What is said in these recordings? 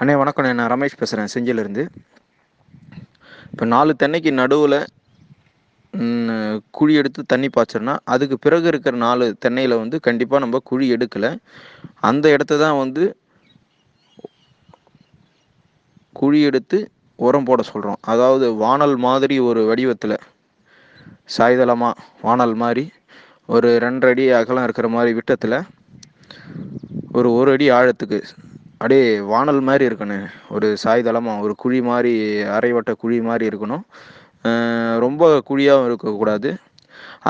அண்ணே வணக்கம் நான் ரமேஷ் பேசுகிறேன் செஞ்சிலேருந்து. இப்போ நாலு தென்னைக்கு நடுவில் குழி எடுத்து தண்ணி பாய்ச்சோன்னா அதுக்கு பிறகு இருக்கிற நாலு தென்னையில் வந்து கண்டிப்பாக நம்ம குழி எடுக்கலை. அந்த இடத்த தான் வந்து குழி எடுத்து உரம் போட சொல்கிறோம் அதாவது வானல் மாதிரி ஒரு வடிவத்தில் சாய்தளமாக வானல் மாதிரி ஒரு ரெண்டரை அடி அகலம் இருக்கிற மாதிரி விட்டத்தில் ஒரு ஒரு அடி ஆழத்துக்கு அப்படியே வானல் மாதிரி இருக்கணும். ஒரு சாய்தளமாக ஒரு குழி மாதிரி அரைவட்ட குழி மாதிரி இருக்கணும். ரொம்ப குழியாகவும் இருக்கக்கூடாது.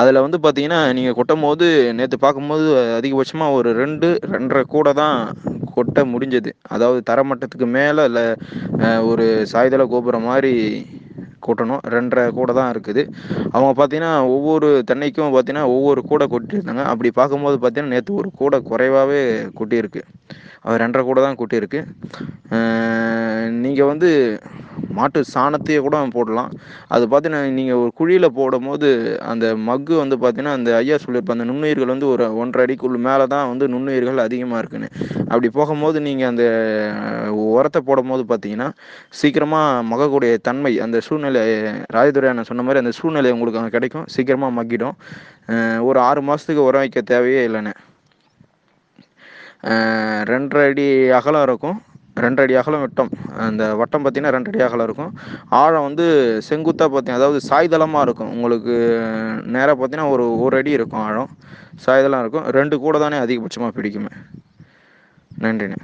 அதில் வந்து பார்த்தீங்கன்னா நீங்கள் கொட்டும் போது நேற்று பார்க்கும்போது அதிகபட்சமாக ஒரு ரெண்டு ரெண்டரை கூட தான் கொட்ட முடிஞ்சது. அதாவது தரமட்டத்துக்கு மேலே இல்லை ஒரு சாய்தள கோபுரம் மாதிரி கொட்டணும். ரெண்டரை கூட தான் இருக்குது. அவங்க பார்த்தீங்கன்னா ஒவ்வொரு தென்னைக்கும் பார்த்தீங்கன்னா ஒவ்வொரு கூடை கொட்டியிருந்தாங்க. அப்படி பார்க்கும்போது பார்த்தீங்கன்னா நேற்று ஒரு கூடை குறைவாகவே கொட்டியிருக்கு. அது ரெண்டரை கூட தான் கொட்டியிருக்கு. நீங்கள் வந்து மாட்டு சாணத்தையே கூட போடலாம். அது பார்த்தீங்கன்னா நீங்கள் ஒரு குழியில் போடும்போது அந்த மக்கு வந்து பார்த்தீங்கன்னா அந்த ஐயா சொல்லியிருப்ப அந்த நுண்ணுயிர்கள் வந்து ஒரு ஒன்றரை அடிக்குள்ள மேலே தான் வந்து நுண்ணுயிர்கள் அதிகமாக இருக்குன்னு. அப்படி போகும்போது நீங்கள் அந்த உரத்தை போடும்போது பார்த்தீங்கன்னா சீக்கிரமாக மகக்கூடிய தன்மை அந்த சூழ்நிலை ராஜதுரை அண்ணன் சொன்ன மாதிரி அந்த சூழ்நிலை உங்களுக்கு அங்கே கிடைக்கும். சீக்கிரமாக மக்கிடும். ஒரு ஆறு மாதத்துக்கு உரம் வைக்க தேவையே இல்லைண்ணே ரெண்டரை அடி அகலம் இருக்கும். ரெண்டு அடி அகலம் விட்டம். அந்த வட்டம் பார்த்தீங்கன்னா ரெண்டு அடி அகலம் இருக்கும். ஆழம் வந்து செங்குத்தாக பார்த்தீங்கன்னா அதாவது சாய்தளமாக இருக்கும். உங்களுக்கு நேராக பார்த்தீங்கன்னா ஒரு ஒரு அடி இருக்கும் ஆழம். சாய்தளம் இருக்கும். ரெண்டு கூட தானே அதிகபட்சமாக பிடிக்குமே. நன்றிண்ணே.